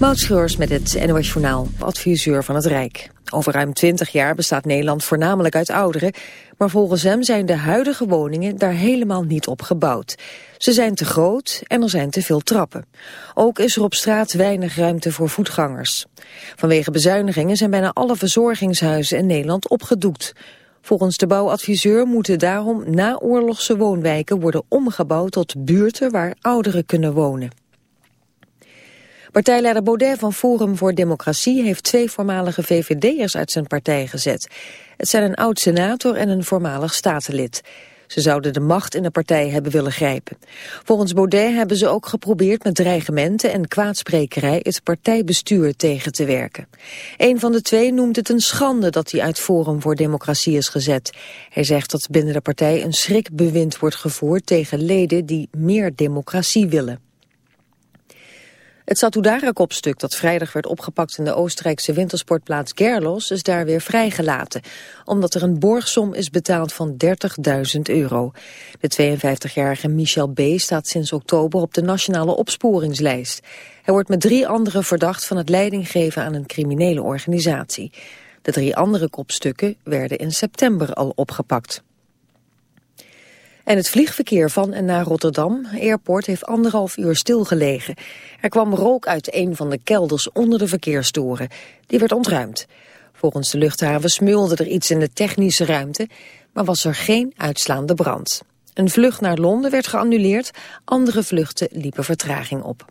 Mautschreurs met het NOS Journaal, adviseur van het Rijk. Over ruim 20 jaar bestaat Nederland voornamelijk uit ouderen... maar volgens hem zijn de huidige woningen daar helemaal niet op gebouwd. Ze zijn te groot en er zijn te veel trappen. Ook is er op straat weinig ruimte voor voetgangers. Vanwege bezuinigingen zijn bijna alle verzorgingshuizen in Nederland opgedoekt. Volgens de bouwadviseur moeten daarom naoorlogse woonwijken worden omgebouwd tot buurten waar ouderen kunnen wonen. Partijleider Baudet van Forum voor Democratie heeft twee voormalige VVD'ers uit zijn partij gezet. Het zijn een oud-senator en een voormalig statenlid. Ze zouden de macht in de partij hebben willen grijpen. Volgens Baudet hebben ze ook geprobeerd met dreigementen en kwaadsprekerij het partijbestuur tegen te werken. Een van de twee noemt het een schande dat hij uit Forum voor Democratie is gezet. Hij zegt dat binnen de partij een schrikbewind wordt gevoerd tegen leden die meer democratie willen. Het Satudara-kopstuk dat vrijdag werd opgepakt in de Oostenrijkse wintersportplaats Gerlos is daar weer vrijgelaten, omdat er een borgsom is betaald van 30.000 euro. De 52-jarige Michel B. staat sinds oktober op de nationale opsporingslijst. Hij wordt met drie anderen verdacht van het leidinggeven aan een criminele organisatie. De drie andere kopstukken werden in september al opgepakt. En het vliegverkeer van en naar Rotterdam Airport heeft anderhalf uur stilgelegen. Er kwam rook uit een van de kelders onder de verkeerstoren. Die werd ontruimd. Volgens de luchthaven smulde er iets in de technische ruimte, maar was er geen uitslaande brand. Een vlucht naar Londen werd geannuleerd, andere vluchten liepen vertraging op.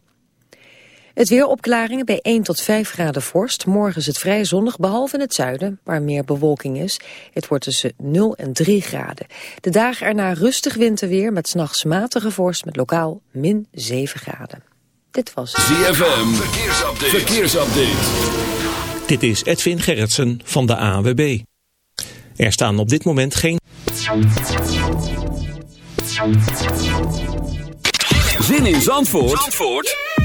Het weer opklaringen bij 1 tot 5 graden vorst. Morgen is het vrij zonnig, behalve in het zuiden, waar meer bewolking is. Het wordt tussen 0 en 3 graden. De dagen erna rustig winterweer met s'nachts matige vorst met lokaal min 7 graden. Dit was ZFM, verkeersupdate. verkeersupdate. Dit is Edwin Gerritsen van de AWB. Er staan op dit moment geen... Zin in Zandvoort? Zandvoort?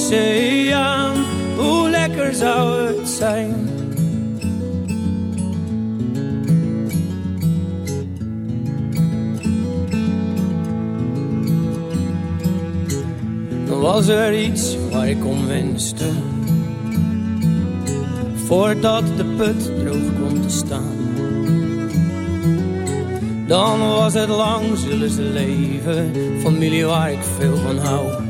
oceaan, hoe lekker zou het zijn. Dan was er iets waar ik om wenste. Voordat de put droog kwam te staan. Dan was het lang, zullen ze leven. Familie waar ik veel van hou.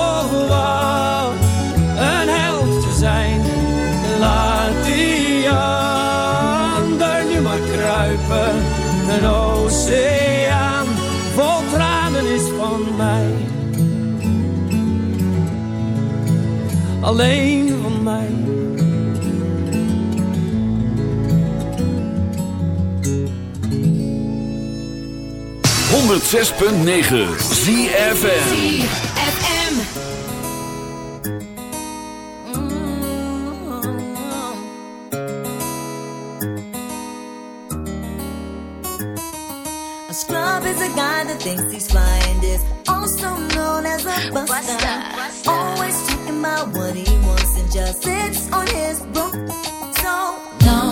kruipen. Een oceaan vol is van mij. Alleen van mij. Zes punt negen. A scrub is a guy that thinks he's fly and is also known as a buster. Always talking about what he wants and just sits on his broom. So, no,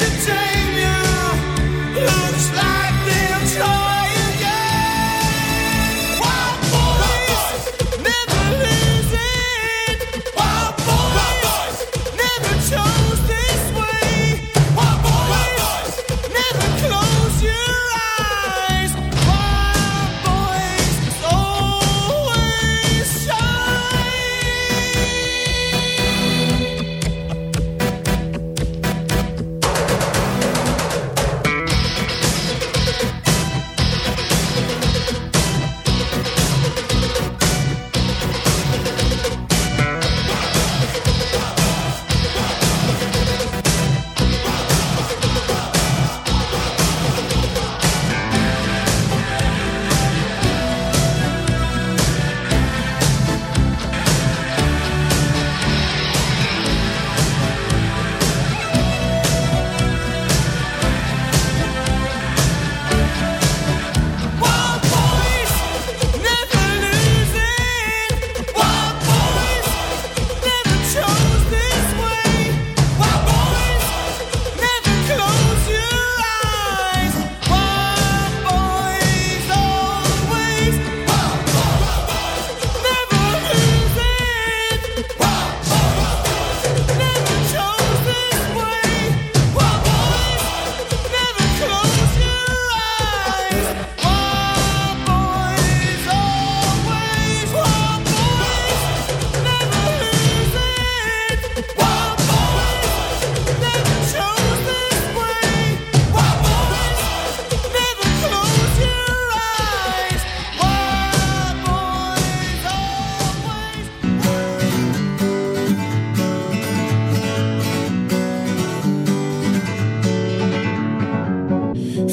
to change.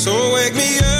So wake me up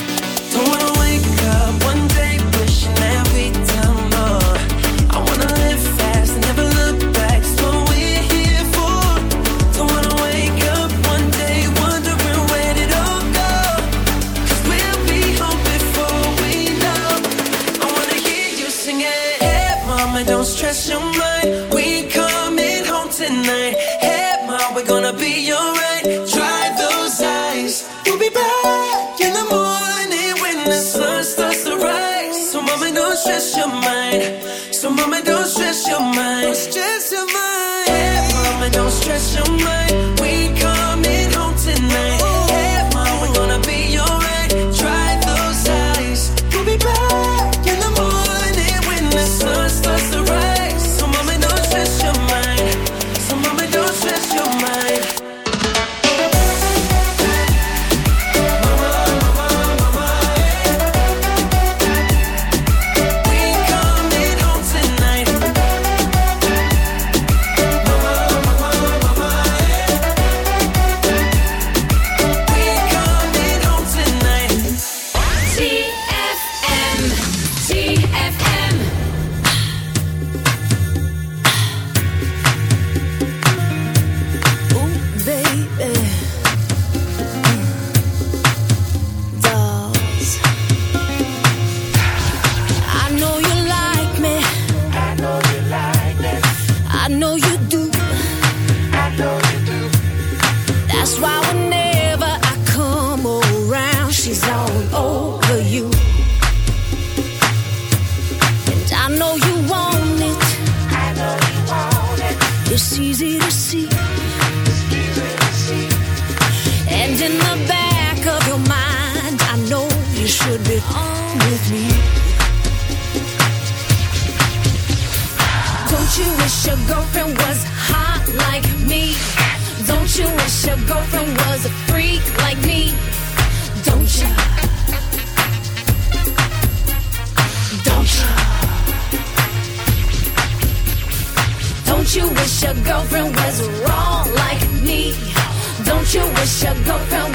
Your girlfriend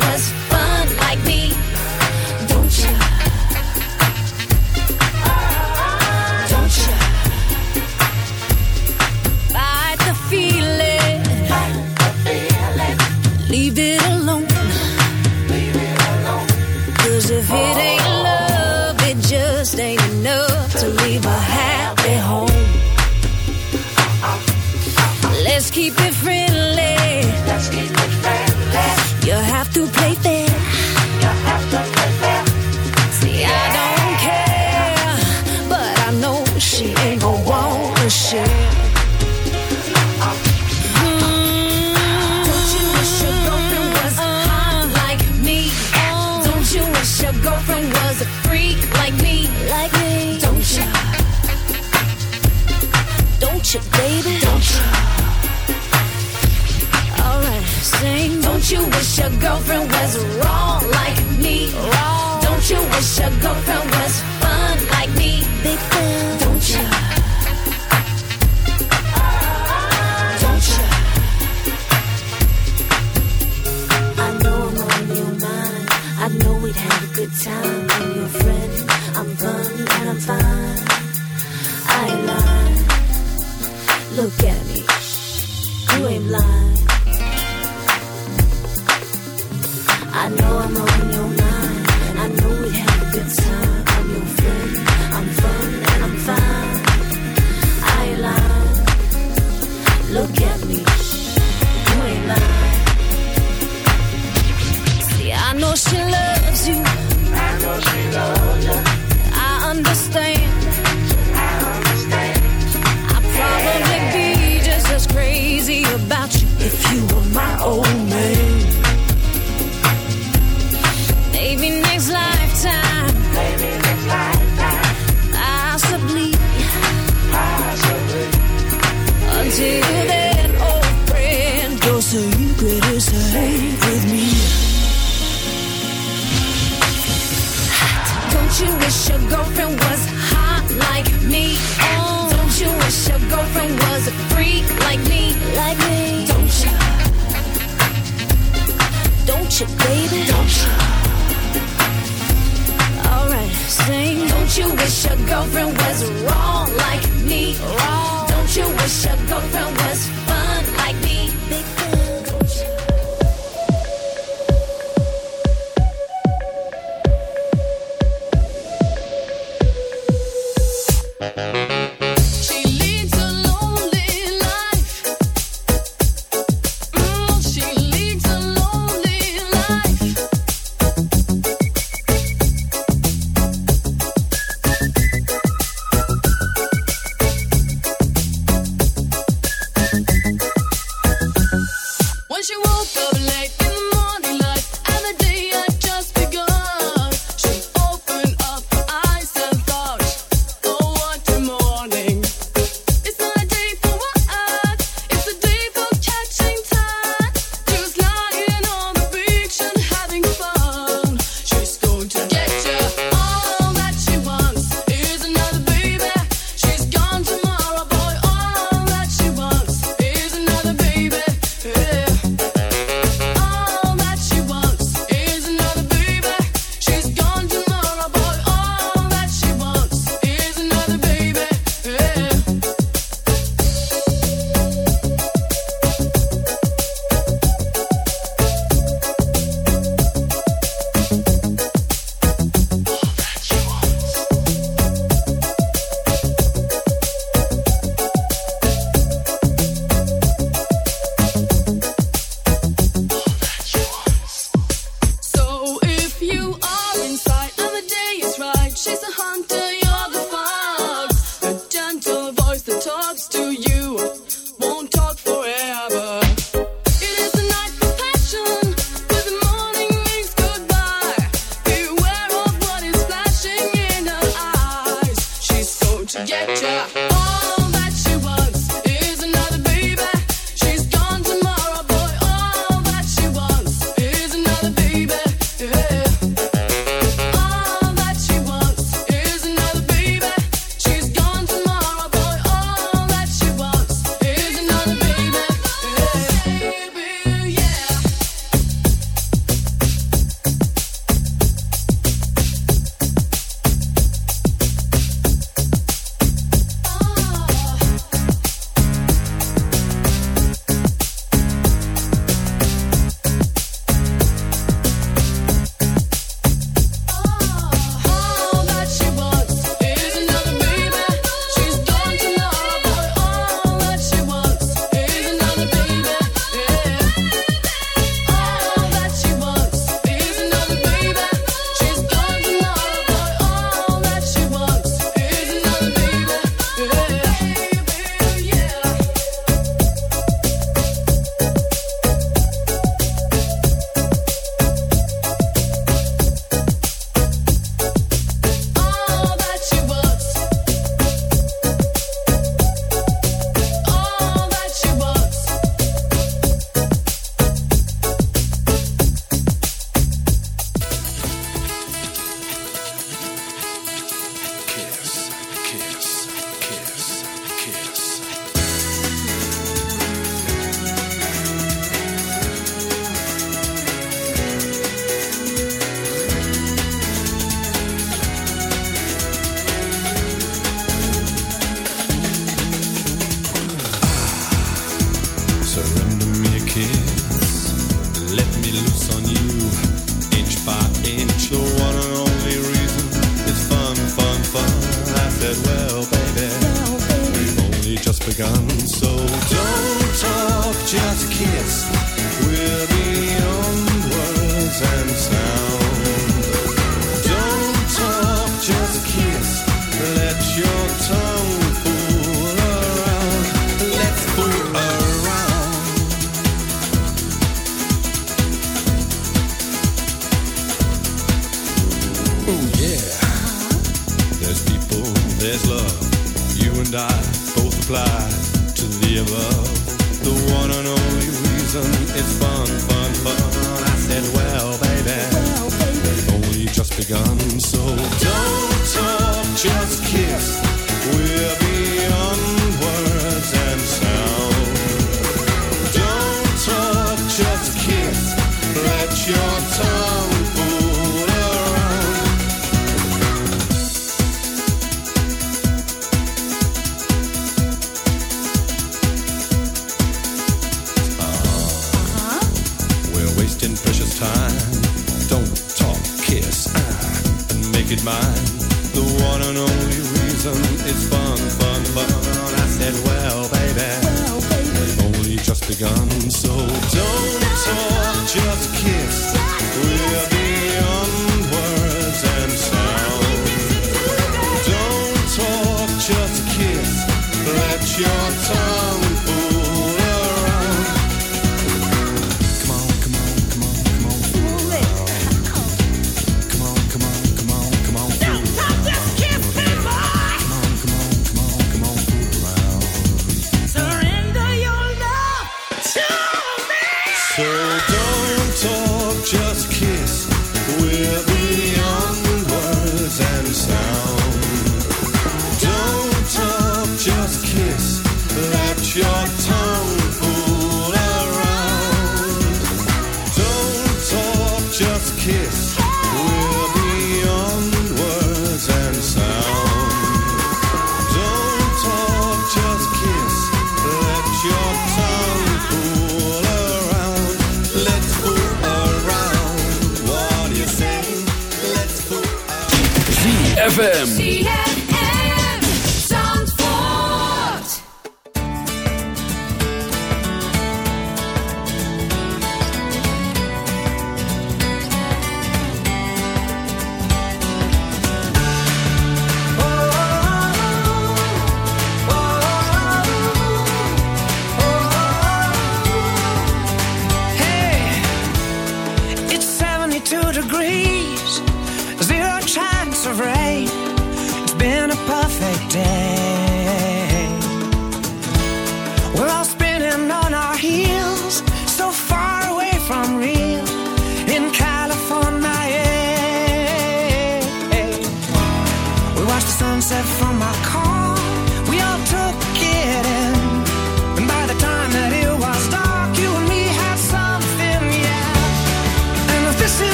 ZFM.